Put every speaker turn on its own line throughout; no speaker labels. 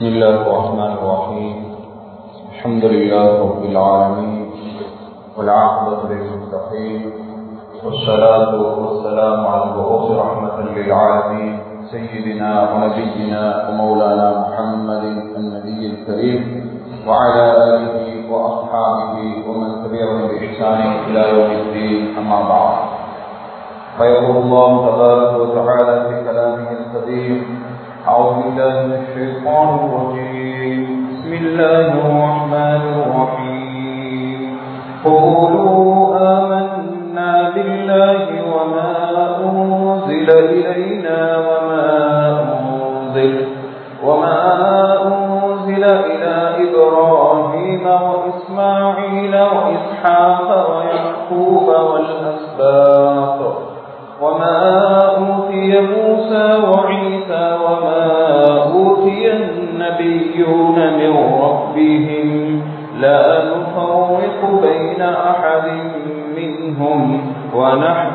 بسم الله الرحمن الرحيم. الحمد لله رب العالمين والعاقبة للمتقين والصلاة والسلام على المبعوث رحمة للعالمين سيدنا ونبينا ومولانا محمد النبي الكريم وعلى آله وأصحابه ومن تبعهم بإحسان إلى يوم الدين أما بعد. فيقول الله تبارك وتعالى في كلامه القديم بسم الله الرحمن الرحيم. قولوا آمنا بالله وما أنزل إلينا وما أنزل وما أنزل إلى إبراهيم وإسماعيل وإسحاق ويعقوب والأسباط وما أوتي موسى وعيسى وما أوتي النبيون من ربهم لا نفرق بين أحد منهم ونحن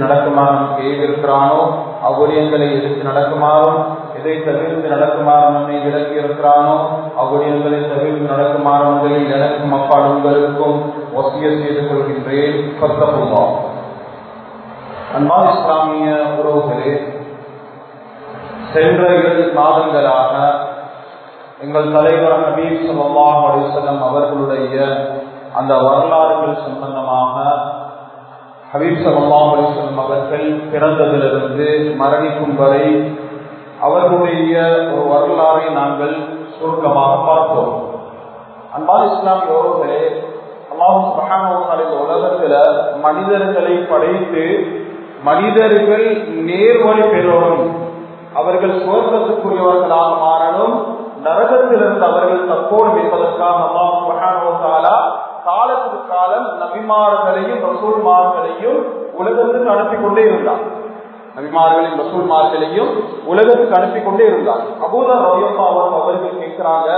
இவ்விடயங்களை நடக்குமாறும் செய்திருக்கிறானோ அவ்விடயங்களை எதிர்த்து நடக்குமாறும் எதை தவிர்த்து நடக்குமாறும் நம்மை விலக்கி இருக்கிறானோ அவ்விடயங்களை தவிர்த்து நடக்குமாறும் எனக்கும் அப்பால் உங்களுக்கும் ஒசிய செய்து கொள்கின்றேன். அன்பா இஸ்லாமிய உறவுகளே சென்ற இரண்டு மாதங்களாக எங்கள் தலைவர் நபீர் சல்லாஹ் அலிசல்லம் அவர்களுடைய அந்த வரலாறுகள் சம்பந்தமாக ஹபீப் சல்லாஹ் அலிஸ்லம் அவர்கள் பிறந்ததிலிருந்து மரணிக்கும் வரை அவர்களுடைய ஒரு வரலாறை நாங்கள் சுருக்கமாக பார்ப்போம் அன்பால் இஸ்லாமிய உறவுகளே அல்லாஹு உலகத்துல மனிதர்களை படைத்து மனிதர்கள் நேர்வழி பெறணும் அவர்கள் சுவர்க்கத்துக்குரியவர்களாக மாறணும் நரகத்திலிருந்து அவர்கள் தப்போடும் என்பதற்காக அல்லாஹ் காலத்துக்கு காலம் நபிமார்களையும் ரசூல்மார்களையும் உலகத்துக்கு அனுப்பி கொண்டே இருந்தார். நபிமார்களின் ரசூல்மார்களையும் உலகத்துக்கு அனுப்பி கொண்டே இருந்தார். அபூதர் ரவியப்பா அவர்கள் கேட்கிறாங்க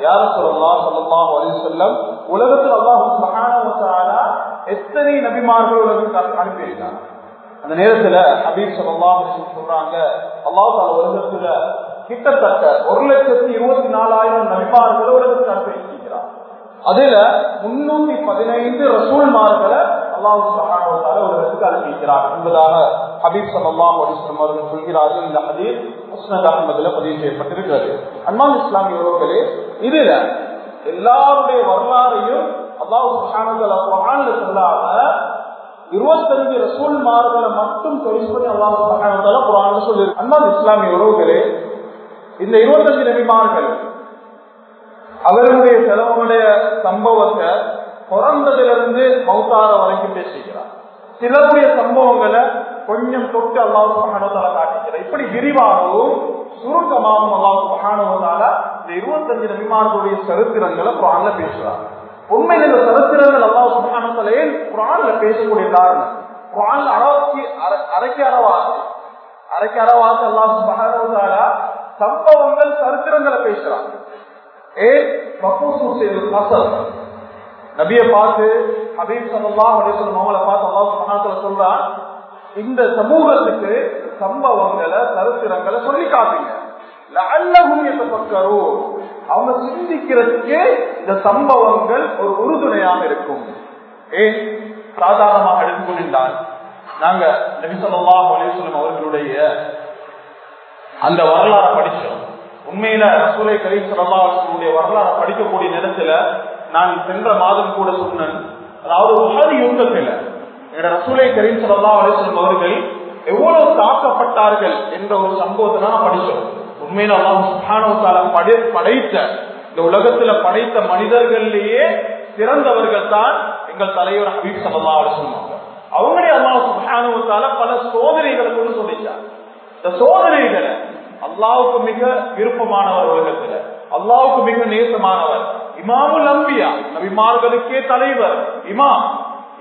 யார சொல்லலாம் சொல்லலாம் செல்லம் உலகத்தில் அல்லாஹ் எத்தனை நபிமார்கள் உலகத்துக்கு அனுப்பியிருக்காங்க அந்த நேரத்துல ஹபீப் சொல்லலாம் சொல்றாங்க அல்லாஹ் உலகத்துல கிட்டத்தட்ட ஒரு லட்சத்தி இருபத்தி நாலாயிரம் நபிமார்கள் உலகத்துக்கு அனுப்பியிருக்கிறார் அதுல முன்னூத்தி பதினைந்து ரசூல்மார்களை அல்லாஹு உலகத்துக்கு அனுப்பிக்கிறார் என்பதாக ஹபீப் சல்லாம் அலிஸ்லாம் அவர்கள் சொல்கிறார்கள். இந்த ஹதீர் முஸ்னத் அகமதுல பதிவு செய்யப்பட்டிருக்கிறது. அன்மான் இஸ்லாமிய உறவுகளே இதுல எல்லாருடைய வரலாறையும் அல்லாஹு சொல்லாம இருபத்தஞ்சு ரசூல்மார்களை மட்டும் தொழில் பண்ணி அல்லாஹு குரான் சொல்லி அன்மான் இஸ்லாமிய உறவுகளே இந்த இருபத்தஞ்சு நபிமார்கள் அவர்களுடைய செலவுடைய சம்பவத்தை பிறந்ததிலிருந்து மௌத்தார வரைக்கும் பேசுகிறார் சிலருடைய சம்பவங்களை கொஞ்சம் தொட்டு அல்லாஹ் மகானதால காட்டிக்கிறார். இப்படி விரிவாகவும் சுருக்கமாகவும் அல்லாஹ் மகானதால இந்த இருபத்தஞ்சு நபிமார்களுடைய சரித்திரங்களை குரான்ல பேசுறார். உண்மையில் இந்த சரித்திரங்கள் அல்லாஹ் சுபானத்திலே குரான்ல பேசக்கூடிய காரணம்? குரான்ல அறவாக்கி அரைக்க அறவாக்கு. அரைக்க அறவாக்கு அல்லாஹ் சுபானதால சம்பவங்கள் சரித்திரங்களை பேசுறாங்க நபிய பார்த்து ஹபீப் சல்லா அலிஸ்லம் அவங்கள பார்த்து அல்லாஹ் மகாத்துல சொல்றான் இந்த சமூகத்துக்கு சம்பவங்களை சரித்திரங்களை சொல்லி காட்டுங்க. அவங்க சிந்திக்கிறதுக்கு இந்த சம்பவங்கள் ஒரு உறுதுணையாக இருக்கும். ஏன் சாதாரணமாக எடுத்துக்கொண்டால் நாங்க நபி சொல்லா அலிஸ்லம் அவர்களுடைய அந்த வரலாறை படிச்சோம். உண்மையில ரசூலை கரீம் சல்லாவுடைய வரலாறு படிக்கக்கூடிய நேரத்துல நான் சென்ற மாதம் கூட சொன்னேன். அதாவது உலக யுத்தத்துல என்னோட ரசூலை கரீம் சலல்லா அலிஸ்லம் அவர்கள் எவ்வளவு தாக்கப்பட்டார்கள் என்ற ஒரு சம்பவத்தை நான் படிச்சோம் உண்மையில அல்லாஹ் படை படைத்த இந்த உலகத்துல படைத்த மனிதர்களிலேயே சிறந்தவர்கள் தான் எங்கள் தலைவர் ஹபீப் சலல்லா சொன்னாங்க அவங்களே அல்லாஹ் சுபானுவத்தால பல சோதனைகளை கொண்டு சொல்லிச்சாங்க இந்த சோதனைகளை அல்லாவுக்கு மிக விருப்பமானவர் உலகத்துல அல்லாவுக்கு மிக நேசமானவர். இமாமுல் அம்பியா நபிமார்களுக்கே தலைவர் இமாம்.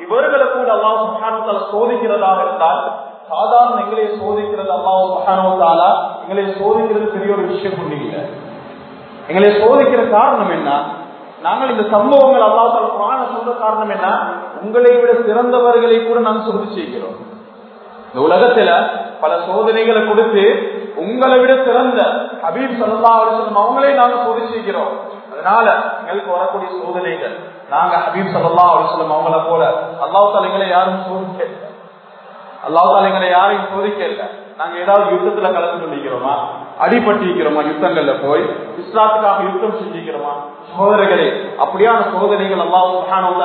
இவர்களை கூட அல்லாஹ் சுபானுவத்தால சோதிக்கிறதாக இருந்தால் சாதாரண எங்களை சோதிக்கிறது அல்லாஹ் சுபானுவத்தாலா எங்களை சோதிக்கிறது பெரிய ஒரு விஷயம் ஒண்ணு இல்லை. எங்களை சோதிக்கிற காரணம் என்ன? நாங்கள் இந்த சம்பவங்கள் அல்லாஹால புராண சொல்ற காரணம் என்ன? உங்களை விட சிறந்தவர்களை கூட நாங்கள் சொல்லி செய்கிறோம் இந்த உலகத்துல பல சோதனைகளை கொடுத்து உங்களை விட சிறந்த ஹபீப் சல்லா அலிஸ்லம் அவங்களே நாங்க சோதி செய்கிறோம் அதனால எங்களுக்கு வரக்கூடிய சோதனைகள் நாங்க ஹபீப் சல்லா அலிஸ்லம் அவங்கள போல அல்லாஹ் தலைங்களை யாரும் சோதிக்க அல்லாஹ் தலைங்களை யாரையும் சோதிக்க இல்லை நாங்க ஏதாவது யுத்தத்துல கலந்து கொண்டிருக்கிறோமா? அடிபட்டிருக்கிறோமா யுத்தங்கள்ல போய்? இஸ்லாத்துக்காக யுத்தம் செஞ்சிருக்கிறோமா? சோதனைகளே அப்படியான சோதனைகள் அல்லாஹ்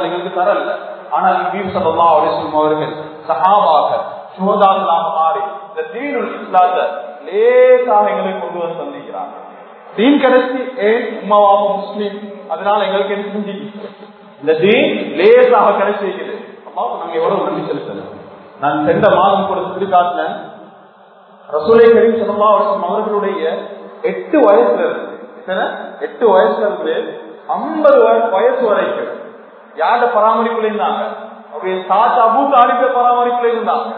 எங்களுக்கு தரல. ஆனால் நபீம் சல்லா அலிஸ்லம் அவர்கள் சஹாபாக சுகதாக்களாக மாறி இந்த தீனுல் இஸ்லாத்தை லேசாக எங்களை கொண்டு வந்து சந்திக்கிறாங்க. தீன் கிடைச்சி ஏன் உமாவாக முஸ்லீம்? அதனால எங்களுக்கு என்ன செஞ்சு இந்த தீன் லேசாக கிடைச்சிருக்குது அம்மாவுக்கு நாங்க எவ்வளவு நன்றி செலுத்தணும். நான் சென்ற மாதம் கூட சொல்லி காட்டினேன் ரசூலை கரீம் சல்லா அவர்களுடைய எட்டு வயசுல இருந்து எட்டு வயசுல இருந்து ஐம்பது வயசு வரைக்கும் யார்கிட்ட பராமரிப்புல இருந்தாங்க? அவருடைய தாத்தா அபூ தாலிப பராமரிப்புல இருந்தாங்க.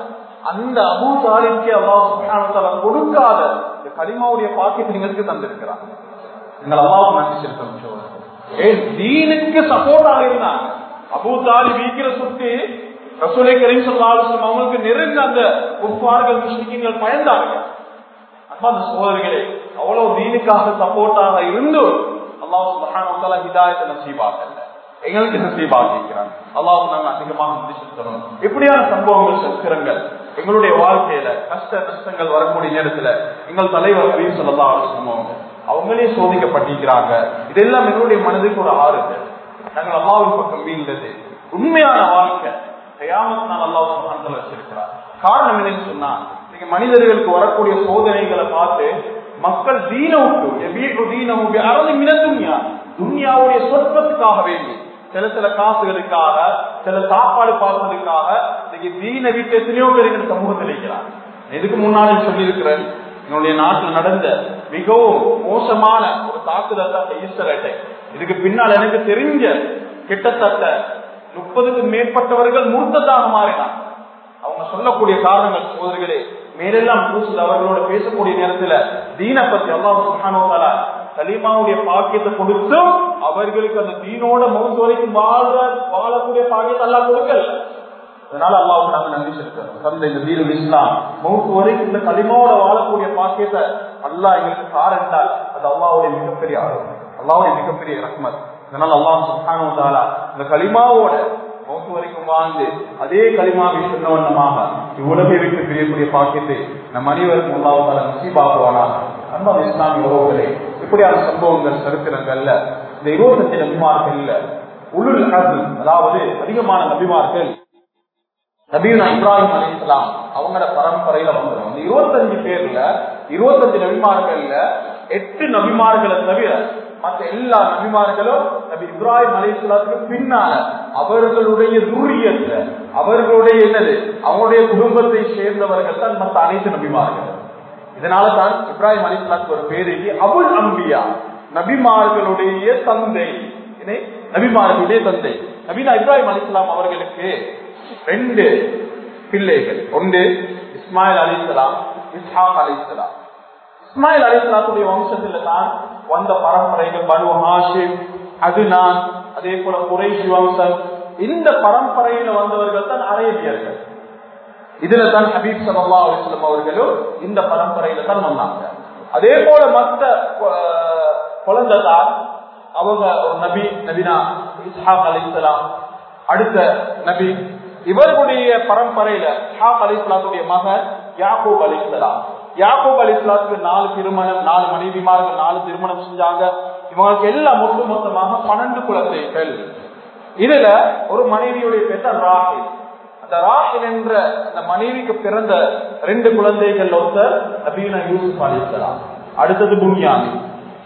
அந்த அபூ தாலிப்க்கு அல்லாஹ் கொடுக்காத இந்த களிமாவுடைய பாக்கியத்தை எங்களுக்கு தந்திருக்கிறாங்க எங்கள் அல்லாவுக்கு நன்றி செலுத்தணும் ஏன் தீனுக்கு சப்போர்ட்டாக இருந்தாங்க அபூ தாலி வீக்கிற சுத்தி ரசூலை கரீம் சொல்லாலும் அவங்களுக்கு நெருங்க அந்த உப்பார்கள் முஸ்லிம்கள் பயந்தார்கள். அப்ப அந்த சோதரிகளே அவ்வளவு தீனுக்காக சப்போர்ட்டாக இருந்தும் அல்லாஹ் சுபஹான ஹிதாயத்தை நசீபாக்கல எங்களுக்கு நசீபாக்கிறான் அல்லாஹ் நாங்கள் அதிகமாக முடிச்சிருக்கிறோம் இப்படியான சம்பவங்கள் சத்திரங்கள் எங்களுடைய வாழ்க்கையில கஷ்ட நஷ்டங்கள் வரக்கூடிய நேரத்துல எங்கள் தலைவர் ஹபீப் சொல்லலாம் அவங்க அவங்களே சோதிக்கப்பட்டிருக்கிறாங்க. இதெல்லாம் எங்களுடைய மனதுக்கு ஒரு ஆறுதல். நாங்கள் அல்லாவின் பக்கம் வீழ்ந்தது. உண்மையான வாழ்க்கை கயாமத் நான் அல்லாஹ் மனதில் வச்சிருக்கிறார். காரணம் என்னன்னு சொன்னா நீங்க மனிதர்களுக்கு வரக்கூடிய சோதனைகளை பார்த்து மக்கள் தீன விட்டு தீனம் அறந்து மின துன்யா துன்யாவுடைய சொற்பத்துக்காக வேண்டி சில சில காசுகளுக்காக சில சாப்பாடு பார்ப்பதற்காக இன்னைக்கு தீன வீட்டு எத்தனையோ பேர் எங்க சமூகத்தில் இருக்கிறார் இதுக்கு முன்னாலே சொல்லியிருக்கிறேன் என்னுடைய நாட்டில் நடந்த மிகவும் மோசமான ஒரு தாக்குதல் தான் ஈஸ்டர் அட்டை இதுக்கு பின்னால் எனக்கு தெரிஞ்ச கிட்டத்தட்ட முப்பதுக்கு மேற்பட்டவர்கள் மூர்த்ததாக மாறினார் அவங்க சொல்லக்கூடிய காரணங்கள் சோதரிகளே மேலெல்லாம் பூசுது அவர்களோட பேசக்கூடிய நேரத்துல தீன பத்தி அல்லாஹ் சுஹானோதால கலிமாவுடைய பாக்கியத்தை கொடுத்தும் அவர்களுக்கு அந்த தீனோட மவுத்து வரைக்கும் வாழ்ற வாழக்கூடிய பாக்கியத்தை எல்லாம் கொடுக்கல. அதனால அல்லாவுக்கு நாங்க நன்றி செலுத்தோம் தந்த இந்த வீடு இஸ்லாம் மவுத்து வரைக்கும் இந்த களிமாவோட வாழக்கூடிய பாக்கியத்தை அல்லா எங்களுக்கு காரண்டால் அது அல்லாவுடைய மிகப்பெரிய ஆர்வம் அல்லாவுடைய மிகப்பெரிய ரஹ்மத். அதனால அல்லாஹ் சுஹானோ தாலா இந்த களிமாவோட மௌத்து வரைக்கும் வாழ்ந்து அதே களிமாவை சொன்ன வண்ணமாக இவ்வுலகை விட்டு பிரியக்கூடிய பாக்கியத்தை நம் அனைவருக்கும் அல்லாவுக்கான நசீபாக்குவானாக. அன்பான இஸ்லாமிய உறவுகளே இப்படியான சம்பவங்கள் சரித்திரங்கள்ல இந்த இருபத்தஞ்சு நபிமார்கள்ல உளுல் அதாவது அதிகமான நபிமார்கள் நபீனா இப்ராஹிம் அலி இஸ்லாம் அவங்களோட பரம்பரையில வந்துடும் இந்த இருபத்தஞ்சு பேர்ல இருபத்தஞ்சு நபிமார்கள்ல எட்டு நபிமார்களை தவிர மற்ற எல்லா நபிமார்களும் நபி இப்ராஹிம் அலி இஸ்லாத்துக்கு பின்னால அவர்களுடைய துரியத்தை அவர்களுடைய என்னது அவங்களுடைய குடும்பத்தை சேர்ந்தவர்கள் தான் மற்ற அனைத்து நபிமார்கள். இதனால தான் இப்ராஹிம் அலி இஸ்லாத்துக்கு ஒரு பேரு அபுல் அம்பியா. நபிமார்களுடைய தந்தை. நபிமார்களுடைய தந்தை. நபீனா இப்ராஹிம் அலி இஸ்லாம் அவர்களுக்கு ரெண்டு பிள்ளைகள். ஒன்று இஸ்மாயில் அலி இஸ்லாம் இஸ்ஹாக் அலி இஸ்லாம் இஸ்மாயில் அலி இஸ்லாத்துடைய வம்சத்தில் தான் வந்த பரம்பரைகள் பனு ஹாஷிம் அதுனான் அதே போல குறைஷி வம்சம். இந்த பரம்பரையில வந்தவர்கள் தான் அரேபியர்கள். இதுல தான் ஹபீப் சல்லா அலிஸ்லாம் அவர்களும் இந்த பரம்பரையில தான் வந்தாங்க. அதே போல மற்ற குழந்தை தான் அவங்க ஒரு நபி நபினா இஸ்ஹாக் அலி இஸ்லாம் அடுத்த நபி இவர்களுடைய பரம்பரையில ஷாக் அலி இஸ்லாத்துடைய மகன் யாக்கூப் அலி இஸ்லாம் யாக்கூப் அலி இஸ்லாத்துக்கு நாலு திருமணம் நாலு மனைவிமார்கள் நாலு திருமணம் செஞ்சாங்க. இவங்களுக்கு எல்லாம் ஒட்டு மொத்தமாக பன்னெண்டு குழந்தைகள். இதுல ஒரு மனைவியுடைய பெற்ற ராகி அந்த ராஹில் என்ற அந்த மனைவிக்கு பிறந்த ரெண்டு குழந்தைகள் ஒருத்தர் நபீனா யூசுப் அலி இஸ்லாம் அடுத்தது புன்யாமி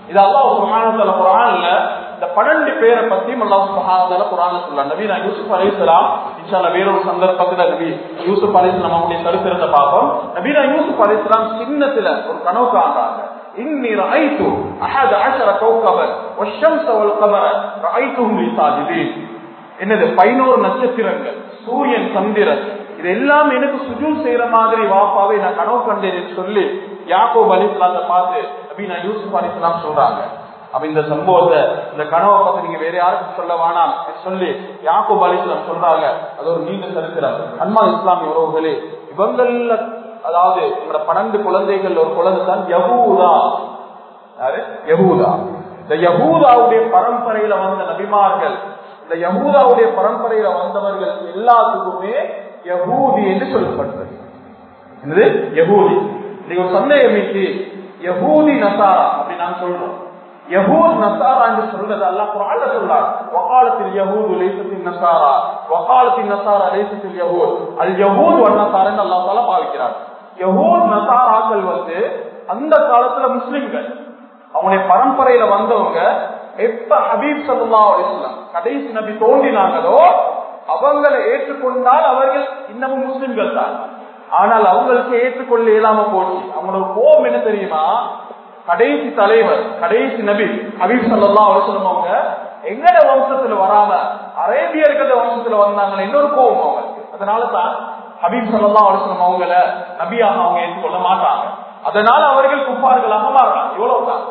இது அல்லாஹ் சுப்ஹானஹு வ தஆலா குர்ஆன்ல இந்த பன்னெண்டு பேரை பத்தியும் அல்லாஹ் சுப்ஹானஹு குரான்ல சொல்லலாம் நபி நான் யூசுப் அலைஹிஸ்ஸலாம் இன்ஷால்லா வேறொரு சந்தர்ப்பத்துல நபி யூசுப் அலைஹிஸ்ஸலாம் அவங்களுடைய சரித்திரத்தை பார்ப்போம் நபி நான் யூசுப் அலைஹிஸ்ஸலாம் சின்னத்துல ஒரு கனவு காண்றாங்க إني رأيت أحد عشر كوكبا والشمس والقمر رأيتهم لي ساجدين என்னது பதினோரு நட்சத்திரங்கள் சூரியன் சந்திரன். இது எல்லாம் எனக்கு சுஜூல் செய்யற மாதிரி வாப்பாவை நான் கனவு கண்டேன் சொல்லி யாக்கோ அலிஸ்லாத்தை பார்த்து அப்படி நான் யூசுப் அலிஸ்லாம் சொல்றாங்க. அப்ப இந்த சம்பவத்தை இந்த கனவை பார்த்து நீங்க வேற யாருக்கும் சொல்ல வேணாம் சொல்லி யாக்கோ அலிஸ்லாம் சொல்றாங்க. அது ஒரு நீண்ட சரித்திரம். அன்மா இஸ்லாமிய உறவுகளே இவங்கள அதாவது உங்களோட பன்னெண்டு குழந்தைகள் ஒரு குழந்தை தான் யகூதா. யாரு? யகூதா. இந்த யகூதாவுடைய பரம்பரையில வந்த நபிமார்கள் இந்த யகூதாவுடைய பரம்பரையில வந்தவர்கள் எல்லாத்துக்குமே யகூதி என்று சொல்லப்பட்டது. என்னது? யகூதி நீங்க ஒரு சந்தேகம் இருக்கு. யகூதி நசாரா அப்படி நான் சொல்றோம். யகூத் நசாரா என்று சொல்றது அல்ல குர்ஆன்ல சொல்றார். வகாலத்தில் யகூது லேசத்தில் நசாரா. வகாலத்தில் நசாரா லேசத்தில் யகூத் அது யகூத் வ அல்லா என்று பாவிக்கிறார். யகூத் நசாராக்கள் வந்து அந்த காலத்துல முஸ்லிம்கள். அவங்களுடைய பரம்பரையில வந்தவங்க எப்ப ஹபீப் சல்லா அலைஹி கடைசி நபி தோன்றினாங்களோ அவங்களை ஏற்றுக்கொண்டால் அவர்கள் இன்னமும் முஸ்லிம்கள் தான். ஆனால் அவங்களுக்கு ஏற்றுக்கொள்ள இயலாம போச்சு. அவங்களோட கோபம் என்ன தெரியுமா? கடைசி தலைவர் கடைசி நபி ஹபீப் சல்லா அலுவலம் அவங்க எங்கட வம்சத்துல வராம அரேபியர்கள வம்சத்துல வந்தாங்க இன்னொரு கோபம் அவங்களுக்கு. அதனால தான் ஹபீப் சல்லா அலுவலம் அவங்கள நபியாக அவங்க ஏற்றுக்கொள்ள மாட்டாங்க. அதனால அவர்கள் குப்பார்களாக மாறாங்க இவ்வளவுதான்.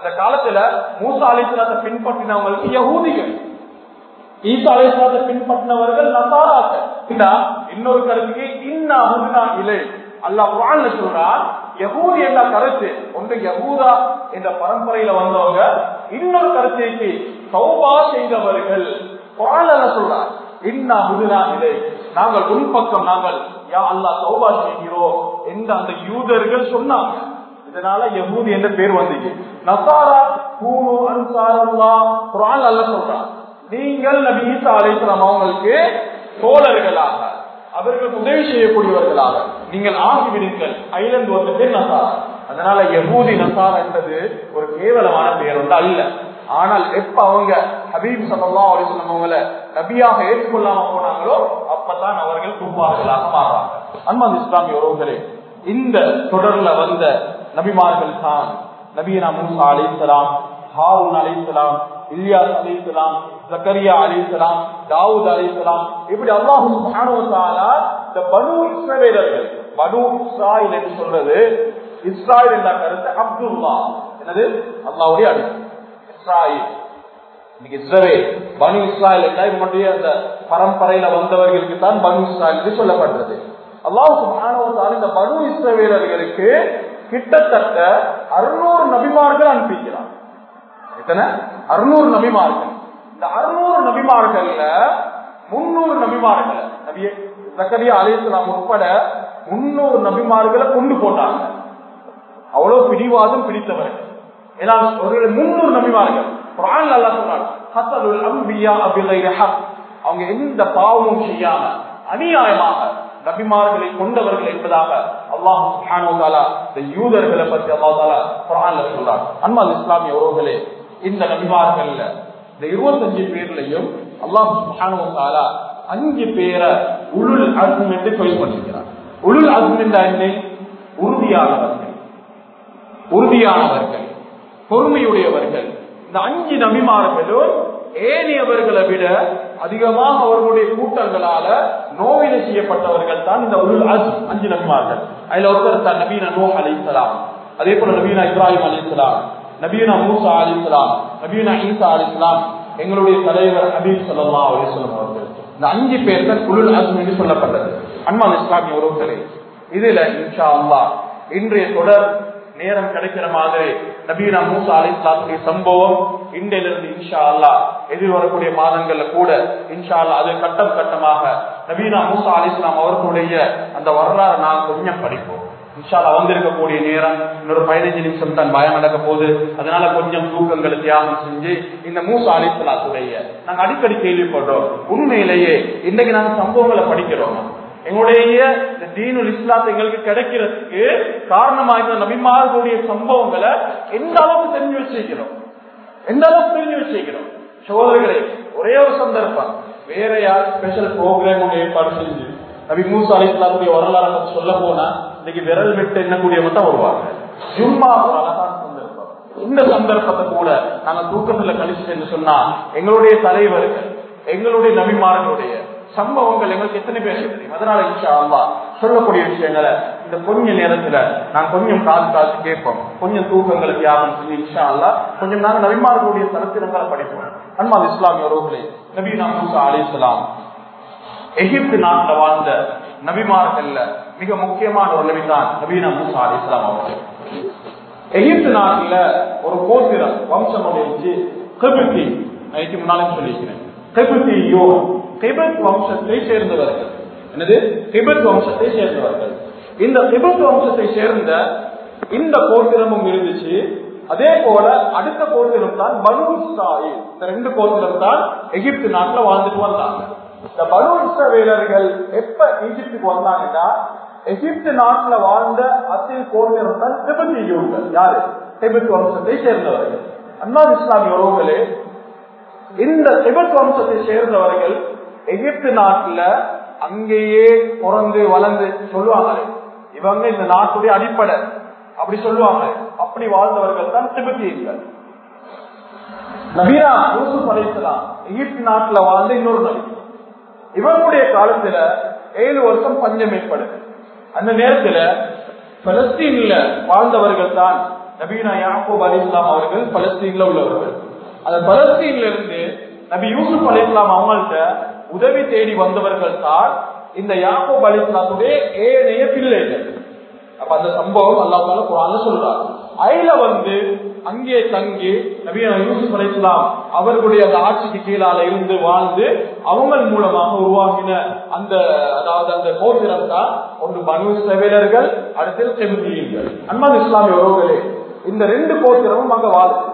அந்த காலத்துல மூசா அலிஸ்லாத்தை பின்பற்றினவங்களுக்கு யகூதிகள். ஈசா அலிஸ்லாத்தை பின்பற்றினவர்கள் நசாராக்கள். இன்னொரு கருத்துக்கு இன்னா இலை. அல்லாஹ் குரான்ல சொல்றான் யகூதி என்ற கருத்து ஒன்று யகூதா என்ற பரம்பரையில வந்தவங்க இன்னொரு கருத்தைக்கு சௌபா செய்தவர்கள். குரான் சொல்றார் இன்னா ஹுதுனா இலை. நாங்கள் உள்பக்கம் நாங்கள் யா அல்லா சௌபா செய்கிறோம் என்று அந்த யூதர்கள் சொன்னாங்க. இதனால யகூதி என்ற பேர் வந்துச்சு. நசாரா கூனு அன்சாரல்லா குரான் அல்ல சொல்றான் நீங்கள் நபி ஈசா அலைஹிஸ்ஸலாம் அவங்களுக்கு தோழர்களாக அவர்களுக்கு உதவி செய்யக்கூடியவர்களாக நீங்கள் ஆகிவிடுங்கள். ஐலந்து வந்துட்டு நசாரா. அதனால யகூதி நசாரா என்பது ஒரு கேவலமான பெயர் வந்து அல்ல. ஆனால் எப்ப அவங்க ஹபீப் சல்லா அலிஸ்லாம் அவங்கள நபியாக ஏற்றுக்கொள்ளாம போனாங்களோ அப்பதான் அவர்கள் குப்பார்களாக மாறுறாங்க அன்பான் இஸ்லாமிய உறவுகளே இந்த தொடர்ல வந்த நபிமார்கள் தான் நபீனா மூசா அலிசலாம் ஹாரூன் அலிசலாம் இல்யாஸ் அலிசலாம் ஜக்கரியா அலிசலாம் தாவூத் அலிசலாம் இப்படி அல்லாஹும் இந்த பனு இஸ்ரவேலர்கள் பனு இஸ்ராயில் என்று சொல்றது இஸ்ராயில் என்ற கருத்து அப்துல்லா. என்னது? அல்லாவுடைய அடிமை. இஸ்ராயில். இன்னைக்கு இஸ்ரவேல். பனு இஸ்ராயல் என்ற அந்த பரம்பரையில வந்தவர்களுக்கு தான் பனு இஸ்ராயல் சொல்லப்படுறது. அல்லாஹு சுப்ஹானஹு இந்த பனு இஸ்ரவேலர்களுக்கு கிட்டத்தட்ட அறுநூறு நபிமார்கள் அனுப்பிக்கிறார் எத்தனை? அறுநூறு நபிமார்கள். இந்த அறுநூறு நபிமார்கள்ல முன்னூறு நபிமார்கள். நபிய சக்கரியா அலிஸ்லாம் உட்பட முன்னூறு நபிமார்களை கொண்டு போட்டாங்க. அவ்வளவு பிடிவாதம் பிடித்தவர்கள். ஏன்னா ஒரு முன்னூறு நபிமார்கள். குரான் நல்லா சொன்னாங்க அவங்க எந்த பாவமும் செய்யாம அநியாயமாக நபிமார்களை கொண்டவர்கள் என்பதாக அல்லாஹ் இந்த யூதர்களை பற்றி அல்லாஹ் தஆலா குர்ஆன்ல சொல்றார் அன்பால் இஸ்லாமிய உறவுகளே இந்த நபிமார்கள்ல இந்த 25 பேர்லயும் அல்லாஹ் சுப்ஹானஹு தஆலா அஞ்சு பேரை உளுள் அஸ்ம் என்று சொல்லிக்கொண்டிருக்கிறார் உளுல் அஸ்ம் என்ற என்ன? உறுதியானவர்கள். உறுதியானவர்கள். பொறுமையுடையவர்கள். இந்த அஞ்சு நபிமார்களும் ஏனையவர்களை விட அதிகமாக அவர்களுடைய கூட்டங்களால நோவினை செய்யப்பட்டவர்கள் தான் இந்த உருள் அஞ்சு நபிமார்கள். அதுல ஒருத்தர் தான் நபீன அலி அலிசலாம் அதே போல நபீனா இப்ராஹிம் அலிசலாம் நபீனா மூசா அலிசலாம் நபீனா ஈசா அலிசலாம் எங்களுடைய தலைவர் ஹபீப் சல்லா அலிஸ்லாம் அவர்கள். இந்த அஞ்சு பேர் தான் குழு அஸ்ம் என்று சொல்லப்பட்டது. அன்மான் இஸ்லாமிய உறவுகளே இதுல இன்ஷா அல்லா இன்றைய தொடர் நேரம் கிடைக்கிற மாதிரி நபீனா மூசா அலிஸ்லாத்துடைய சம்பவம் இன்றையிலிருந்து இன்ஷா அல்லா எதிர்வரக்கூடிய மாதங்கள்ல கூட இன்ஷா அல்லா அது கட்டம் கட்டமாக நபீனா மூசா அலிஸ்லாம் அவர்களுடைய அந்த வரலாறு நான் கொஞ்சம் படிப்போம். இன்ஷால்லா வந்திருக்கக்கூடிய நேரம் இன்னொரு பதினஞ்சு நிமிஷம் தான் பயம் நடக்க போகுது. அதனால கொஞ்சம் தூக்கங்களை தியாகம் செஞ்சு இந்த மூசா அலிஸ்லாத்துடைய நாங்க அடிக்கடி கேள்விப்படுறோம். உண்மையிலேயே இன்னைக்கு நாங்க சம்பவங்களை படிக்கிறோம்? எங்களுடைய இந்த தீனுல் எங்களுக்கு கிடைக்கிறதுக்கு காரணமாக நபிமார்களுடைய சம்பவங்களை எந்த அளவுக்கு தெரிஞ்சு வச்சிருக்கிறோம்? எந்த அளவுக்கு தெரிஞ்சு வச்சிருக்கிறோம்? சகோதரர்களே ஒரே ஒரு சந்தர்ப்பம். வேற யார் ஸ்பெஷல் ப்ரோக்ராம் ஏற்பாடு செஞ்சு நபி மூசா அலிஸ்லாத்துடைய வரலாறு சொல்ல போனா இன்னைக்கு விரல் விட்டு எண்ணக்கூடியவங்க தான் வருவாங்க. சும்மா ஒரு அழகான சந்தர்ப்பம். இந்த சந்தர்ப்பத்தை கூட நாங்க தூக்கத்துல கழிச்சுட்டு சொன்னா எங்களுடைய தலைவர்கள் எங்களுடைய நபிமார்களுடைய சம்பவங்கள் எங்களுக்கு எத்தனை பேர் தெரியும்? அதனால இன்ஷா அல்லா சொல்லக்கூடிய விஷயங்களை இந்த கொஞ்ச நேரத்துல நான் கொஞ்சம் காசு காசு கேட்போம். கொஞ்சம் தூக்கங்களை தியாகம் செஞ்சு இன்ஷா அல்லா கொஞ்சம் நாங்கள் நபிமார்களுடைய சரித்திரங்களை படிப்போம். அன்மா இஸ்லாமிய உறவுகளே நபி நாமூசா அலிஸ்லாம் எகிப்து நாட்டில் வாழ்ந்த நபிமார்கள்ல மிக முக்கியமான ஒரு நபிதான் நபீனா மூசா அலிஸ்லாம் அவர்கள். எகிப்து நாட்டில் ஒரு கோத்திரம் வம்சம் இருந்துச்சு கபித்தி நைக்கு முன்னாலே சொல்லியிருக்கிறேன். கபித்தி யோ கிபத் வம்சத்தை சேர்ந்தவர்கள். என்னது? திபெத் வம்சத்தை சேர்ந்தவர்கள். இந்த திபெத் வம்சத்தை சேர்ந்த இந்த கோத்திரமும் இருந்துச்சு. அதே போல அடுத்த கோத்திரம் தான் பனு இஸ்ராயில். இந்த ரெண்டு கோத்திரம் தான் எகிப்து நாட்டுல வாழ்ந்துட்டு வந்தாங்க. இந்த பனு இஸ்ரவேலர்கள் எப்ப ஈஜிப்துக்கு வந்தாங்கன்னா எகிப்து நாட்டுல வாழ்ந்த அசில் கோத்திரம் தான் திபத்தியூர்கள் யாரு? திபெத் வம்சத்தை சேர்ந்தவர்கள். அண்ணா இஸ்லாமிய உறவுகளே இந்த திபெத் வம்சத்தை சேர்ந்தவர்கள் எகிப்து நாட்டுல அங்கேயே பிறந்து வளர்ந்து சொல்லுவாங்க இவங்க இந்த நாட்டுடைய அடிப்படை. அப்படி சொல்லுவாங்க. அப்படி வாழ்ந்தவர்கள் தான் திபத்தியர்கள் நபீனா யூசுப் அலைசலாம் எகிப்து நாட்டுல வாழ்ந்த இன்னொரு நபி. இவங்களுடைய காலத்துல ஏழு வருஷம் பஞ்சம் ஏற்படுது. அந்த நேரத்துல பலஸ்தீன்ல வாழ்ந்தவர்கள் தான் நபீனா யாக்கூப் அலி இஸ்லாம் அவர்கள் பலஸ்தீன்ல உள்ளவர்கள். அந்த பலஸ்தீன்ல இருந்து நபி யூசுப் அலி இஸ்லாம் அவங்கள்ட்ட உதவி தேடி வந்தவர்கள் தான் இந்த யாக்கூப் அலி ஏனைய பிள்ளைகள். அப்ப அந்த சம்பவம் அல்லாஹால குரான்ல சொல்றாரு. ஐல வந்து அங்கே தங்கி நபீன யூசுப் அலி இஸ்லாம் அவர்களுடைய அந்த ஆட்சிக்கு கீழால இருந்து வாழ்ந்து அவங்க மூலமாக உருவாகின அந்த அதாவது அந்த கோத்திரம் தான் ஒன்று பனு செவிலர்கள் அடுத்தது செவிலியர்கள் அன்பான் இஸ்லாமிய உறவுகளே இந்த ரெண்டு கோத்திரமும் அங்க வாழுது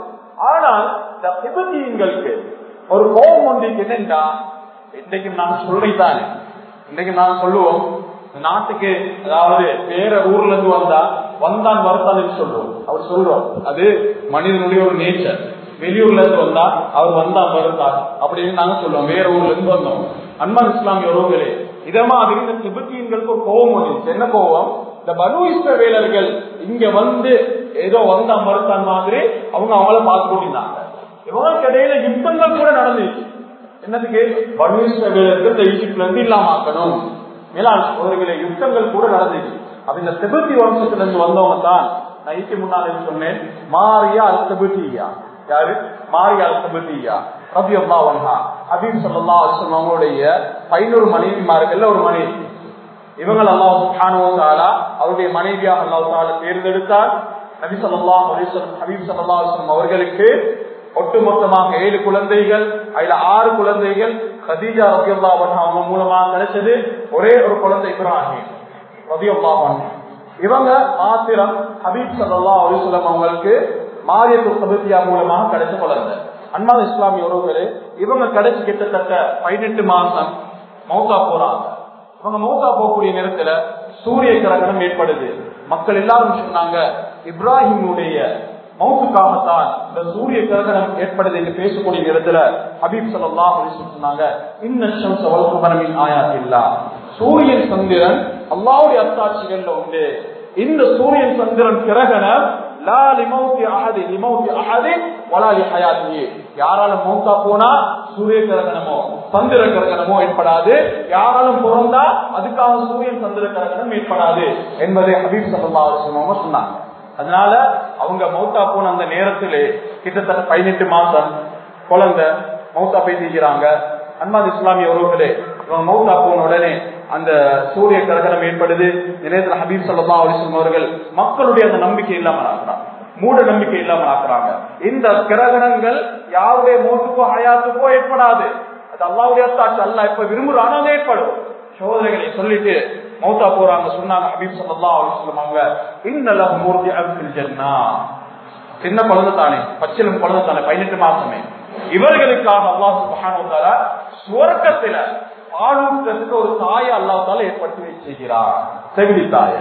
ஆனால் இந்த செவிலியங்களுக்கு ஒரு கோபம் ஒன்று என்னென்றா இன்றைக்கு நான் சொல்றேன் இன்றைக்கு நான் சொல்லுவோம் நாட்டுக்கு அதாவது வேற ஊர்ல இருந்து வந்தா வந்தான் வரத்தான் சொல்றோம் அவர் சொல்றோம் அது மனிதனுடைய ஒரு நேச்சர் வெளியூர்ல இருந்து வந்தா அவர் வந்தான் வருந்தார் அப்படின்னு நாங்க சொல்லுவோம். வேற ஊர்ல இருந்து வந்தோம். அன்பான் இஸ்லாமிய உறவுகளே இத மாதிரி இந்த திபெத்தியன்களுக்கு கோபம் வந்துச்சு. என்ன கோபம்? இந்த பனு இஸ்ரவேலர்கள் இங்க வந்து ஏதோ வந்தா மறுத்தான் மாதிரி அவங்க அவங்கள பார்த்து கொண்டிருந்தாங்க இவங்களுக்கு இடையில யுத்தங்கள் கூட நடந்துச்சு. என்னதுக்கு பனு இஸ்ரவேலர்கள் இந்த ஈஜிப்ட்ல இருந்து இல்லாமக்கணும் மேலாண் சோதரிகளே யுத்தங்கள் கூட நடந்துச்சு. அப்ப இந்த செபத்தி வம்சத்துல இருந்து வந்தவங்க தான் நான் ஈக்கு முன்னாலே சொன்னேன். மாரியா அல் யாரு? மாரியா அல் ரபி அம்மா வன்ஹா அப்படின்னு சொல்லலாம் அவங்களுடைய பதினோரு மனைவிமார்கள் ஒரு மனைவி. இவங்கள் அல்லாஹாலா அவருடைய மனைவியாக அல்லாஹால தேர்ந்தெடுத்தார். நபி சொல்லா ஹபீப் சல்லா அவர்களுக்கு ஒட்டுமொத்தமாக ஏழு குழந்தைகள் அதுல ஆறு குழந்தைகள் கதீஜா ரத்தியல்லா அவங்க மூலமாக கிடைச்சது ஒரே ஒரு குழந்தை இப்ராஹிம் ரபியுல்லா இவங்க மாத்திரம் ஹபீப் சல்லா அலிஸ்லாம் அவங்களுக்கு மாரியத்து சபத்தியா மூலமாக கிடைச்ச குழந்தை. அன்மா இஸ்லாமிய உறவுகளே இவங்க கிடைச்சி கிட்டத்தட்ட பதினெட்டு மாசம் மௌத்தா போறாங்க. இவங்க மௌத்தா போகக்கூடிய நேரத்துல சூரிய கிரகணம் ஏற்படுது. மக்கள் எல்லாரும் சொன்னாங்க இப்ராஹிமுடைய மௌத்துக்காகத்தான் இந்த சூரிய கிரகணம் ஏற்படுது என்று பேசக்கூடிய நேரத்துல ஹபீப் சல்லா சொன்னாங்க இன்னம் சவல்குமரமின் ஆயா இல்லா சூரியன் சந்திரன் அல்லாவுடைய அத்தாட்சிகள்ல உண்டு. இந்த சூரியன் சந்திரன் கிரகணம் யாராலும் மௌத்தா போனா சூரிய கிரகணமோ சந்திர கிரகணமோ ஏற்படாது. யாராலும் பிறந்தா அதுக்காக சூரியன் சந்திர கிரகணம் ஏற்படாது என்பதை ஹபீப் சல்லா சொன்னாங்க. அதனால அவங்க மௌத்தா போன அந்த நேரத்திலே கிட்டத்தட்ட பதினெட்டு மாசம் குழந்தை மௌத்தா செய்கிறாங்க அன்பாது இஸ்லாமிய உறவுகளே இவங்க மௌத்தா போன உடனே அந்த சூரிய கிரகணம் ஏற்படுது. நேரத்தில் ஹபீப் சல்லா அலிஸ்லாம் அவர்கள் மக்களுடைய அந்த நம்பிக்கை இல்லாமல் நடக்கிறாங்க மூட நம்பிக்கை இல்லாமல் ஆக்குறாங்க. இந்த கிரகணங்கள் யாருடைய மௌத்துக்கோ ஹயாத்துக்கோ ஏற்படாது. அது அல்லாவுடைய அத்தாட்சி அல்ல இப்ப விரும்புறானோ அது ஏற்படும். சோதனைகளை சொல்லிட்டு மௌத்தா போறாங்க சொன்னாங்க ஹபீப் சல்லா அலிஸ்லாம் அவங்க. இன்னல மூர்த்தி அபில் ஜன்னா. சின்ன குழந்தை தானே பச்சிலம் குழந்தை தானே பதினெட்டு மாசமே. இவர்களுக்காக அல்லாஹ் சுபஹானுவத்தால சுவர்க்கத்தில பாலூட்டத்துக்கு ஒரு தாயை அல்லாஹால ஏற்படுத்தி வச்சிருக்கிறார் செவிலி தாய.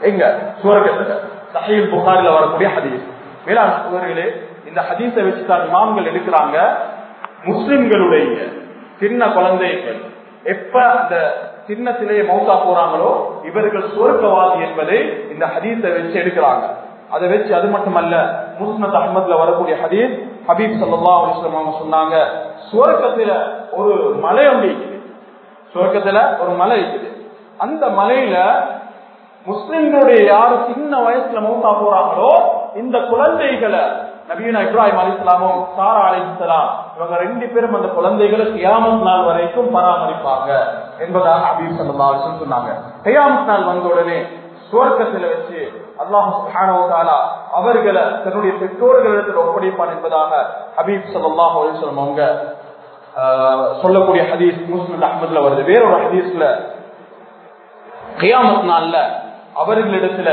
எங்க? சுவர்க்கத்துல சஹீல் புகாரில வரக்கூடிய ஹதீஸ். மேலாண் சுவர்களே இந்த ஹதீஸை வச்சுதான் இமாம்கள் எடுக்கிறாங்க. முஸ்லிம்களுடைய சின்ன குழந்தைகள் எப்ப அந்த சின்ன சிலையை மௌத்தா போறாங்களோ இவர்கள் சுவர்க்கவாதி என்பதை இந்த ஹதீஸை வச்சு எடுக்கிறாங்க. அதை வச்சு அது மட்டுமல்ல முஸ்னத் அஹமத்ல வரக்கூடிய ஹதீஸ் ஹபீப் சல்லா அலிஸ்லாம் அவங்க சொன்னாங்க சுவர்க்கத்துல ஒரு மலை ஒன்று இருக்குது. சுவர்க்கத்துல ஒரு மலை இருக்குது. அந்த மலையில முஸ்லிம்களுடைய யாரு சின்ன வயசுல மௌத்தா போறாங்களோ இந்த குழந்தைகளை நபீனா இப்ராஹிம் அலிஸ்லாமும் சாரா அலிஸ்லாம் இவங்க ரெண்டு பேரும் அந்த குழந்தைகளை கியாமத் நாள் வரைக்கும் பராமரிப்பாங்க என்பதாக ஹபீப் சல்லா சொன்னாங்க. கியாமத் நாள் வந்த உடனே சுவர்க்கத்தில் வச்சு அல்லாஹு அவர்களை தன்னுடைய பெற்றோர்களிடத்தில் ஒப்படைப்பான் என்பதாக ஹபீப் சல்லாஹ் அலிஸ்லம் அவங்க சொல்லக்கூடிய ஹதீஸ் முஸ்லிம் அஹமதுல வருது. வேறொரு ஹதீஸ்ல கியாமத் நாள்ல அவர்களிடத்துல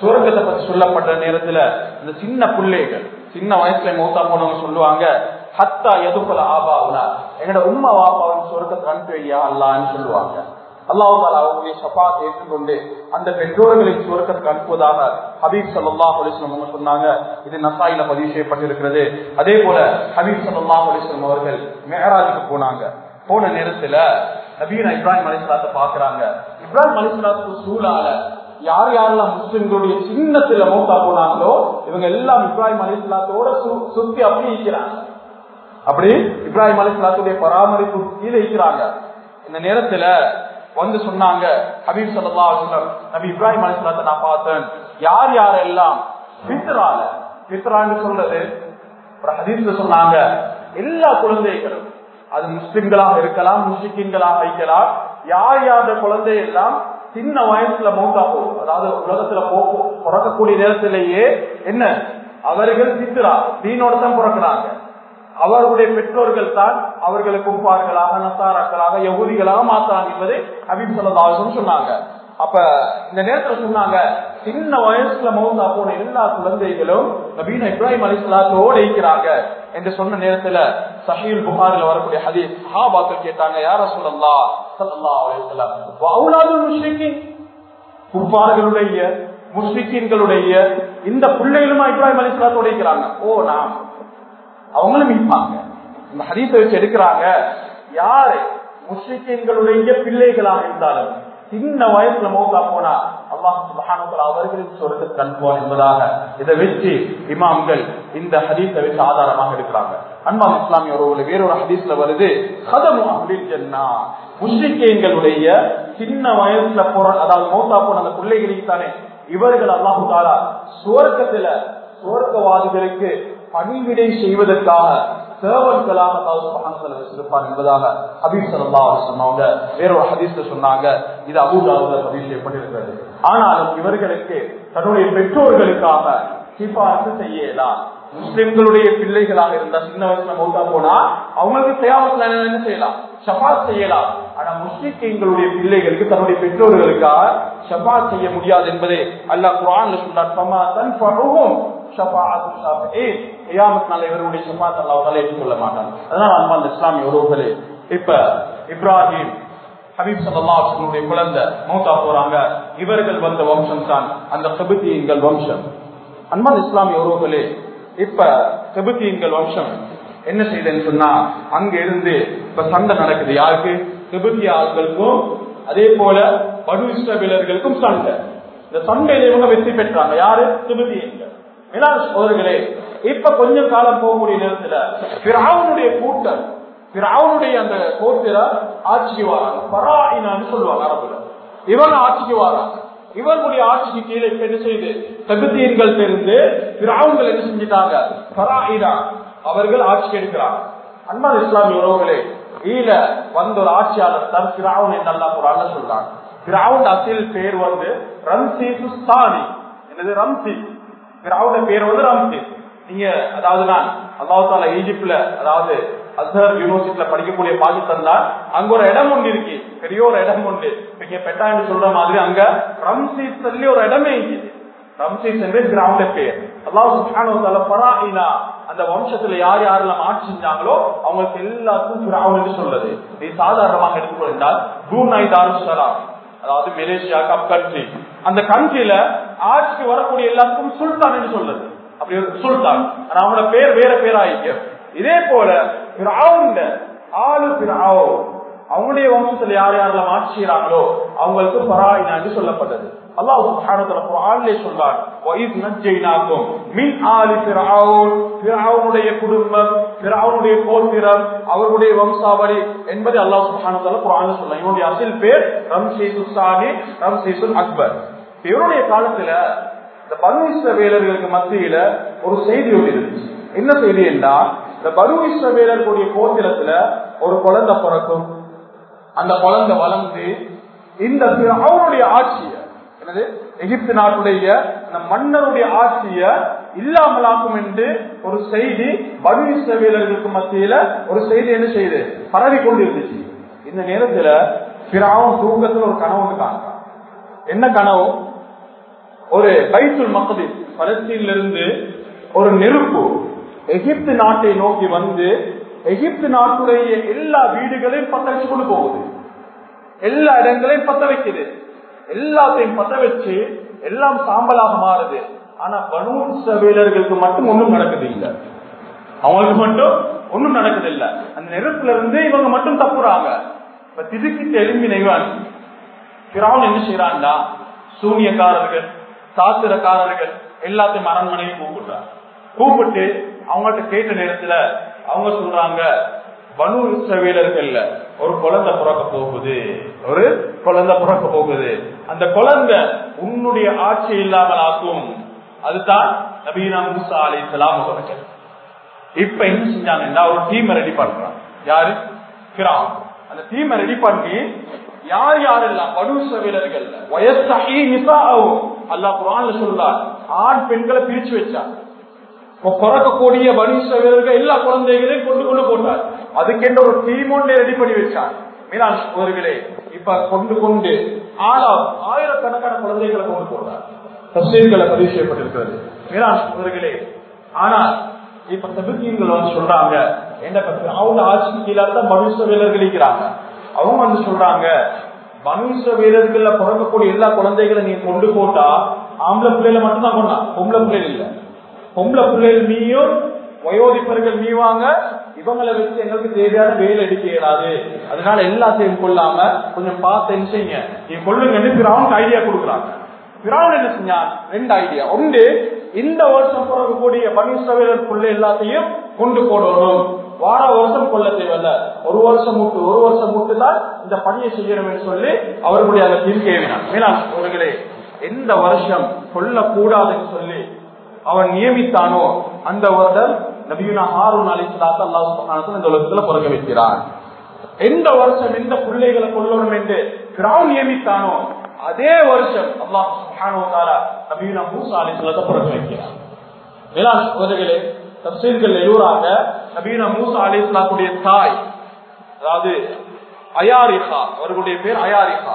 சுவர்க்கத்தை பற்றி சொல்லப்பட்ட நேரத்துல இந்த சின்ன பிள்ளைகள் சின்ன வயசுல மூத்தா போனவங்க சொல்லுவாங்க ஹத்தா எதுக்குல ஆபாவுனா. எங்கட உண்மை வாப்பாவின் சுவர்க்கத்தை அனுப்பி வையா அல்லான்னு சொல்லுவாங்க. அல்லாஹால அவங்களுடைய சபாத்தை ஏற்றுக்கொண்டு அந்த பெற்றோர்களை சுவர்க்கத்துக்கு அனுப்புவதாக ஹபீப் சல்லா அலிஸ்லம் அவங்க சொன்னாங்க. இது நசாயில பதிவு செய்யப்பட்டிருக்கிறது. அதே போல ஹபீப் சல்லா அலிஸ்லம் அவர்கள் மேராஜுக்கு போனாங்க. போன நேரத்துல நபீன இப்ராஹிம் அலிஸ்லாத்தை பாக்குறாங்க இப்ராஹிம் அலிஸ்லாத்துக்கு சூழால யார் யாரெல்லாம் முஸ்லிம்களுடைய சின்னத்தில் மூத்தா போனாங்களோ இவங்க எல்லாம் இப்ராஹிம் அலிஸ்லாத்தோட சுத்தி அப்படி இருக்கிறாங்க. அப்படி இப்ராஹிம் அலிஸ்லாத்துடைய பராமரிப்பு கீழே இருக்கிறாங்க. இந்த நேரத்துல வந்து சொன்னாங்க ஹபீப் சல்லா நபி இப்ராஹிம் அலிஸ்லாத்தை நான் பார்த்தேன். யார் யாரெல்லாம் பித்ரால பித்ரான்னு சொல்றது ஒரு ஹதீஸ்ல சொன்னாங்க எல்லா குழந்தைகளும் அது முஸ்லிம்களாக இருக்கலாம் முஸ்லிம்களாக வைக்கலாம் யார் யார் குழந்தை எல்லாம் சின்ன வயசுல மௌத்தா போகும். அதாவது உலகத்துல பிறக்கக்கூடிய நேரத்திலேயே என்ன? அவர்கள் சித்திரா. தீனோட தான் பிறக்கிறாங்க. அவர்களுடைய பெற்றோர்கள் தான் அவர்களை கும்பார்களாக நசாராக்களாக யகுதிகளாக மாத்தாங்க என்பதை ஹபீப் சொல்லதாகவும் சொன்னாங்க. அப்ப இந்த நேரத்துல சொன்னாங்க சின்ன வயசுல மௌந்தா போன எல்லா குழந்தைகளும் நபீன இப்ராஹிம் அலிஸ்லாத்தோடு இருக்கிறாங்க என்று சொன்ன நேரத்துல சஹீல் புகாரில் வரக்கூடிய ஹதீஸ் சஹாபாக்கள் கேட்டாங்க யார சொல்லலாம் குப்பார்களுடைய முஸ்லிக்கின்களுடைய இந்த பிள்ளைகளுமா இப்ராஹிம் அலிஸ்லாத்தோட உடைக்கிறாங்க ஓ நாம். அவங்களும் இருப்பாங்க. இந்த ஹதீஸை வச்சு எடுக்கிறாங்க யாரு முஸ்லிக்கின்களுடைய பிள்ளைகளாக இருந்தாலும் சின்ன வயசுல மௌத்தா போனா அவர்களின் சொர்க்கத்துக்கு அனுப்புவான் என்பதாக இதை வச்சு இமாம்கள் இந்த ஹதீஸை வச்சு ஆதாரமாக எடுக்கிறாங்க. அன்பாம் இஸ்லாமிய ஒரு வேறொரு ஹதீஸ்ல வருது கதமு அப்டில் ஜன்னா முஸ்லிக்கேங்களுடைய சின்ன வயசுல போற அதாவது மௌத்தா போன அந்த பிள்ளைகளுக்கு தானே இவர்கள் அல்லாஹு தாலா சுவர்க்கத்துல சுவர்க்கவாதிகளுக்கு பணிவிடை செய்வதற்காக சேவல்களாக வச்சிருப்பார் என்பதாக ஹபீப் சல்லா சொன்னவங்க வேறொரு ஹதீஸ்ல சொன்னாங்க. இது அபூதாவுல பதிவு செய்யப்பட்டிருக்கிறது ஆனாலும் இவர்களுக்கு தன்னுடைய பெற்றோர்களுக்காக சிபாரசு செய்யலாம் முஸ்லிம்களுடைய பிள்ளைகளாக இருந்தா சின்ன வயசுல மௌத்தா போனா அவங்களுக்கு தேவத்துல என்ன செய்யலாம் ஷபா செய்யலாம் ஆனா முஸ்லிம்களுடைய பிள்ளைகளுக்கு தன்னுடைய பெற்றோர்களுக்காக ஷபா செய்ய முடியாது என்பதை அல்லாஹ் குரான் சொன்னார். இவருடைய ஷபாத் அல்லாஹால ஏற்றுக்கொள்ள மாட்டாங்க அதனால அன்பா அந்த இஸ்லாமிய உறவுகளே இப்ப இப்ராஹிம் ஹபீப் சல்லாஹனுடைய குழந்தை மௌத்தா போறாங்க. இவர்கள் வந்த வம்சம் தான் அந்த செபுத்தியங்கள் வம்சம். அன்பான் இஸ்லாமிய உறவுகளே இப்ப செபுத்தியங்கள் வம்சம் என்ன செய்தேன்னு சொன்னா அங்க இருந்து இப்ப சண்டை நடக்குது. யாருக்கு? செபுத்திய ஆள்களுக்கும் அதே போல படு இஸ்ரவிலர்களுக்கும் சண்டை. இந்த சண்டையில இவங்க வெற்றி பெற்றாங்க. யாரு? திபெத்தியங்கள் மேலாண் சோதர்களே இப்ப கொஞ்சம் காலம் போகக்கூடிய நேரத்துல பிராவனுடைய கூட்டம் பிராவனுடைய அந்த கோத்திர ஆட்சிக்கு வராங்க பராயினான்னு சொல்லுவாங்க அரபுல. இவர் ஆட்சிக்கு வாரா இவர்களுடைய ஆட்சிக்கு கீழே என்ன செய்து? தகுதியன்கள் தெரிந்து திராவுங்கள் என்ன செஞ்சிட்டாங்க? பராயினா அவர்கள் ஆட்சி எடுக்கிறாங்க. அன்பான இஸ்லாமிய உறவுகளே ஈழ வந்த ஒரு ஆட்சியாளர் தான் பிராவுன் என்னெல்லாம் ஒரு அண்ணன் சொல்றாங்க பிராவுன் அசில் பேர் வந்து ரம்சி சுஸ்தானி என்னது ரம்சி? திராவுட பேர் வந்து ரம்சி. நீங்க அதாவது நான் அல்லாஹால ஈஜிப்ட்ல அதாவது அசர் யூனிவர்சிட்டியில படிக்கக்கூடிய பாகிஸ்தான் தான். அங்க ஒரு இடம் ஒன்று இருக்கு. பெரிய ஒரு இடம் உண்டு பெட்டா பெட்டாண்டு சொல்ற மாதிரி அங்க ரம்சீஸ் சொல்லி ஒரு இடமே இருக்குது ரம்சீஸ் என்று கிராம பேர். அல்லாஹ் பராயினா. அந்த வம்சத்துல யார் யாரெல்லாம் ஆட்சி செஞ்சாங்களோ அவங்களுக்கு எல்லாத்துக்கும் பிராவன் சொல்றது. நீ சாதாரணமாக எடுத்துக்கொண்டால் பூனாய் தாருசலாம். அதாவது மலேசியா கப் கண்ட்ரி அந்த கண்ட்ரில ஆட்சிக்கு வரக்கூடிய எல்லாத்துக்கும் சுல்தான் என்று சொல்றது. அப்படி ஒரு சுல்தான். ஆனா அவங்களோட பேர் வேற பேர் ஆயிக்க இதே போல ஆளு பிராவோ அவங்களுடைய வம்சத்துல யார் யாரெல்லாம் ஆட்சி செய்யறாங்களோ அவங்களுக்கு பராயினா என்று சொல்லப்பட்டது. அல்லாஹ் சுப்ஹானஹு குர்ஆனிலே சொல்றான் வஇத் நஜ்ஜைனாக்கும் மின் ஆலி ஃபிரௌன். ஃபிரௌனுடைய குடும்பம் ஃபிரௌனுடைய கோத்திரம் அவருடைய வம்சாவளி என்பதை அல்லாஹ் சுப்ஹானஹு வ குர்ஆனில் இவனுடைய அசல் பேர் ரம்சீசுஸ் சானி ரம்சீசுல் அக்பர். இவருடைய காலத்துல இந்த பனு வேலர்களுக்கு மத்தியில ஒரு செய்தி ஒன்று இருந்துச்சு. என்ன செய்தி என்றால் இந்த பனு இஸ்ரவேலர்களுடைய கோத்திரத்துல ஒரு குழந்தை பிறக்கும். அந்த குழந்தை வளர்ந்து இந்த அவருடைய ஆட்சிய எனது எகிப்து நாட்டுடைய அந்த மன்னருடைய ஆட்சிய இல்லாமலாக்கும் என்று ஒரு செய்தி பருவீஸ்வர இஸ்ரவேலர்களுக்கு மத்தியில ஒரு செய்தி என்ன செய்து? பரவி கொண்டு இருந்துச்சு இந்த நேரத்துல பிறாவும் தூக்கத்துல ஒரு கனவு காண்றான். என்ன கனவு? ஒரு பைத்துல் மக்கதி பலஸ்தீனிலிருந்து ஒரு நெருப்பு எகிப்து நாட்டை நோக்கி வந்து எகிப்து நாட்டுடைய எல்லா வீடுகளையும் பத்த வச்சு கொண்டு போகுது. எல்லா இடங்களையும் பத்த வைக்குது. எல்லாத்தையும் பத்த வச்சு எல்லாம் சாம்பலாக மாறுது. ஆனா பனூர் வீரர்களுக்கு மட்டும் ஒன்றும் நடக்குது இல்லை. அவங்களுக்கு மட்டும் ஒன்றும் நடக்குது இல்லை. அந்த நெருப்புல இருந்து இவங்க மட்டும் தப்புறாங்க. இப்ப திடுக்கிட்டு எழும்பின நெய்வான் பிராவன் என்ன செய்யறான்டா சூனியக்காரர்கள் சாத்திரக்காரர்கள் எல்லாத்தையும் அரண்மனையை கூப்பிடுறாங்க கூப்பிட்டு அவங்கள்ட்ட கேட்ட நேரத்துல அவங்க சொல்றாங்க பனு இஸ்ரவேலர்கள்ல ஒரு குழந்தை பிறக்க போகுது. ஒரு குழந்தை பிறக்க போகுது. அந்த குழந்தை உன்னுடைய ஆட்சி இல்லாமல் ஆக்கும் அதுதான் நபீனா மூசா அலி இஸ்லாம் அவர்கள் இப்ப என்ன செஞ்சாங்கன்னா ஒரு டீமை ரெடி பண்றான் யாரு? கிராம் அந்த டீமை ரெடி பண்ணி யார் யாரெல்லாம் படுச வீரர்கள் வயசாகி நிசா ஆகும் அல்லாஹ் குரான் சொல்றார் ஆண் பெண்களை பிரிச்சு வச்சார் பிறக்கக்கூடிய பனிச வீரர்கள் எல்லா குழந்தைகளையும் கொண்டு கொண்டு போட்டார் அதுக்கென்ற ஒரு டீம் ஒன்றை ரெடி பண்ணி வச்சார் மீனாட்சி கோர்களே இப்ப கொண்டு கொண்டு ஆளாம் ஆயிரக்கணக்கான குழந்தைகளை கொண்டு போட்டார் தஸ்மீன்களை பதிவு செய்யப்பட்டிருக்கிறது. மீனான் அவர்களே ஆனால் இப்ப சபுக்கீன்கள் வந்து சொல்றாங்க என்ன அவங்க ஆட்சி கீழே தான் மனுஷ வீரர்கள் இருக்கிறாங்க. அவங்க வந்து சொல்றாங்க மனுஷ வீரர்கள்ல பிறக்கக்கூடிய எல்லா குழந்தைகளை நீ கொண்டு போட்டா ஆம்பளை பிள்ளைல மட்டும்தான் கொண்டா பொம்பளை பிள்ளைகள் இல்லை. பொம்பளை பிள்ளைகள் நீயும் வயோதிப்பர்கள் நீ வாங்க இவங்களை வச்சு எங்களுக்கு தேவையான வேலை எடுக்க இயலாது. அதனால எல்லாத்தையும் கொள்ளாம கொஞ்சம் பார்த்து என்ன செய்யுங்க? நீ கொள்ளுங்கன்னு பிறவனுக்கு ஐடியா கொடுக்குறாங்க. பிராவன் என்ன செஞ்சான் ரெண்டு ஐடியா ஒன்று இந்த வருஷம் பிறக்கக்கூடிய பனீஸ்வரர் புள்ள எல்லாத்தையும் கொண்டு போடணும். வார வருஷம் கொள்ள தேவையில்ல. ஒரு வருஷம் மூட்டு ஒரு வருஷம் மூட்டு தான் இந்த பணியை செய்யணும் சொல்லி அவர்களுடைய அந்த தீர்க்கேவினான் வேணாம் அவர்களே எந்த வருஷம் கொல்லக்கூடாதுன்னு சொல்லி அவன் நியமித்தானோ அந்த வருடம் நபியுனா ஹாரூன் அலி சலாத்து அல்லாஹ் சுப்ஹானஹு இந்த உலகத்துல பிறக்க வைக்கிறான் எந்த வருஷம் எந்த பிள்ளைகளை கொல்லணும் என்று கிராம் நியமித்தானோ அதே வருஷம் அல்லாஹ் சுப்ஹானஹு தஆலா நபியுனா மூசா அலி சலாத்தை பிறக்க வைக்கிறான் மேலாண் சகோதரர்களே தப்சீல்கள் எழுதுறாங்க நபீனா மூசா அலி இஸ்லாத்துடைய தாய் அதாவது அயாரிகா அவர்களுடைய பேர் அயாரிகா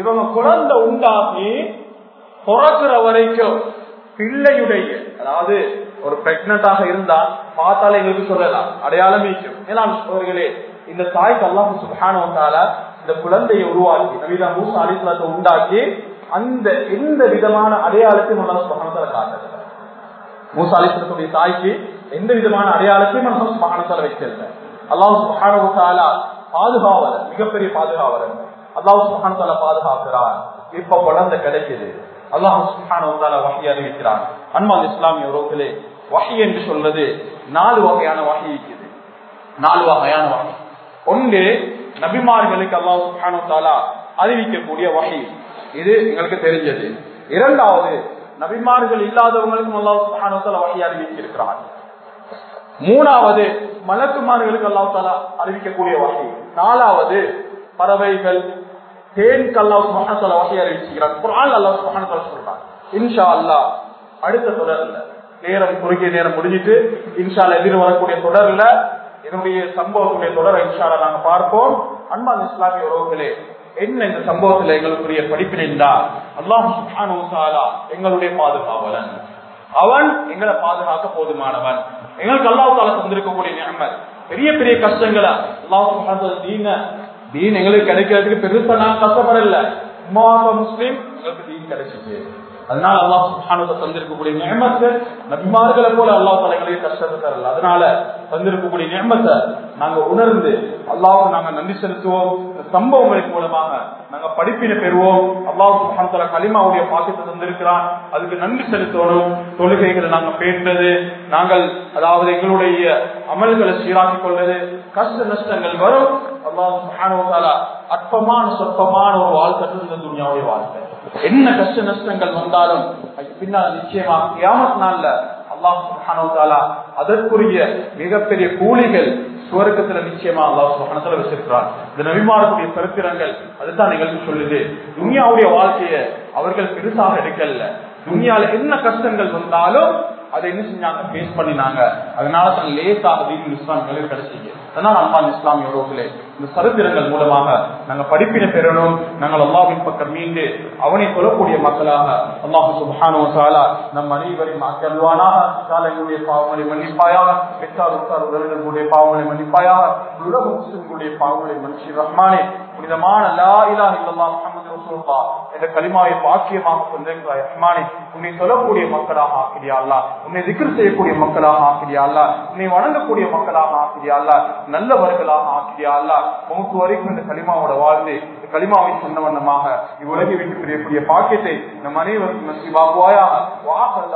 இவங்க குழந்தை உண்டாகி பிறக்கிற வரைக்கும் பிள்ளையுடைய அதாவது ஒரு பிரெக்னண்டாக இருந்தால் பார்த்தாலே எங்களுக்கு சொல்லலாம். அடையாளம் ஈக்கும் ஏன்னா இந்த தாய்க்கு அல்லாஹ் சுபஹானவத்தால இந்த குழந்தையை உருவாக்கி நவீன மூசா அலிஸ்லாத்தை உண்டாக்கி அந்த எந்த விதமான அடையாளத்தையும் அல்லாஹ் காட்டல காட்டுறது அலிஸ்லத்துடைய தாய்க்கு எந்த விதமான அடையாளத்தையும் நம்ம சுபஹானத்தால வைக்கல அல்லாஹ் சுபஹானவத்தால பாதுகாவலர் மிகப்பெரிய பாதுகாவலர் அல்லாஹ் சுபஹானத்தால பாதுகாக்கிறார் இப்ப குழந்தை கிடைக்குது. அல்லாஹ் சுபஹானவத்தால வகை அறிவிக்கிறான். அன்பால் இஸ்லாமிய உறவுகளே வகை என்று சொல்வது நாலு வகையான வகை இருக்குது நாலு வகையான வகை ஒன்று நபிமார்களுக்கு அல்லாஹ் சுபஹானவத்தால அறிவிக்கக்கூடிய வகை இது எங்களுக்கு தெரிஞ்சது. இரண்டாவது நபிமார்கள் இல்லாதவங்களுக்கும் அல்லாஹ் சுபஹானஹு வகை அறிவித்திருக்கிறார் மூணாவது மலக்குமார்களுக்கு அல்லாஹ் தாலா அறிவிக்கக்கூடிய வகை நாலாவது பறவைகள் தேனுக்கு அல்லாஹ் சுபஹானஹு வகை அறிவிக்கிறார் குர்ஆன் அல்லாஹ் சுபஹானஹு சொல்றார் இன்ஷா அல்லாஹ் அடுத்த தொடர்ல நேரம் குறுகிய நேரம் முடிஞ்சிட்டு இன்ஷால எதிர் வரக்கூடிய தொடர்ல என்னுடைய சம்பவத்துடைய தொடரை இன்ஷால நாங்க பார்ப்போம். அன்பான் இஸ்லாமிய உறவுகளே என்ன இந்த சம்பவத்துல எங்களுக்குரிய படிப்பினை என்றால் அல்லாஹ் சுப்ஹானஹு எங்களுடைய பாதுகாவலன். அவன் எங்களை பாதுகாக்க போதுமானவன். எங்களுக்கு அல்லாஹ் தாலா தந்திருக்கக்கூடிய நியமத் பெரிய பெரிய கஷ்டங்களை அல்லாஹ் சுப்ஹானஹு தீன தீன் எங்களுக்கு கிடைக்கிறதுக்கு பெருசா நான் கஷ்டப்படல. உமா முஸ்லீம் எங்களுக்கு தீன் கிடைச்சிச்சு. அதனால அல்லாஹ் சுப்ஹானஹு தந்திருக்கக்கூடிய நியமத்தை நபிமார்களை போல அல்லாஹ் தலைகளையும் கஷ்டத்தை தரல அதனால தந்திருக்கக்கூடிய நியமத்தை நாங்க உணர்ந்து அல்லாஹ்வுக்கு நாங்க நன்றி செலுத்துவோம். இந்த சம்பவங்களின் மூலமாக நாங்க படிப்பினை பெறுவோம். அல்லாஹ் சுஹான் தஆலா கலிமாவுடைய பாக்கியத்தை தந்திருக்கிறான். அதுக்கு நன்றி செலுத்தணும். தொழுகைகளை நாங்க பேண்டது நாங்கள் அதாவது எங்களுடைய அமல்களை சீராக்கிக் கொள்வது கஷ்ட நஷ்டங்கள் வரும். அற்பமான சொற்பமான ஒரு வாழ்க்கை இந்த துனியாவுடைய வாழ்க்கை. என்ன கஷ்ட நஷ்டங்கள் வந்தாலும் பின்னால் நிச்சயமா கியாமத் நாள்ல அல்லாஹ் அதற்குரிய மிகப்பெரிய கூலிகள் சுவர்க்கத்துல நிச்சயமா அல்லாஹ் சுப்ஹானஹு வச்சிருக்கிறார். இந்த நபிமாரக்கூடிய சரித்திரங்கள் அதுதான் நிகழ்ச்சி சொல்லுது. துனியாவுடைய வாழ்க்கைய அவர்கள் பெருசாக எடுக்கல. துனியால என்ன கஷ்டங்கள் வந்தாலும் அதை என்ன செஞ்சாங்க? பேஸ் பண்ணினாங்க. அதனால தான் லேசாக தீன் இஸ்லாம் கிடைச்சிங்க அதனால் அம்மான் இஸ்லாமிய உறவுகளே இந்த சரித்திரங்கள் மூலமாக நாங்கள் படிப்பினை பெறணும். நாங்கள் அல்லாவின் பக்கம் மீண்டு அவனை சொல்லக்கூடிய மக்களாக அல்லாஹு சுபானோ சாலா நம் அனைவரையும் அக்கல்வானாக சாலைகளுடைய பாவங்களை மன்னிப்பாயாக பெற்றார் உத்தார் உறவினர்களுடைய பாவங்களை மன்னிப்பாயாக உலக முஸ்லிம்களுடைய பாவங்களை மன்னிச்சு ரஹ்மானே. புனிதமான லா இலா இல்லல்லா முகமது ரசூல்லா என்ற களிமாவை பாக்கியமாக கொண்டிருக்கிறாய் ரஹ்மானே உன்னை சொல்லக்கூடிய மக்களாக ஆக்கிறியா அல்லா உன்னை திக்ர் செய்யக்கூடிய மக்களாக ஆக்கிறியா அல்லா உன்னை வணங்கக்கூடிய மக்களாக ஆக்கிறியா அல்லா நல்லவர்களாக ஆக்கிறியா அல்லா முகத்து வரைக்கும் இந்த களிமாவோட வாழ்ந்து இந்த களிமாவை சொன்ன வண்ணமாக இவ்வுலகை விட்டு பிரியக்கூடிய பாக்கியத்தை நம் அனைவருக்கும் நசிவாகுவாயா வாசல்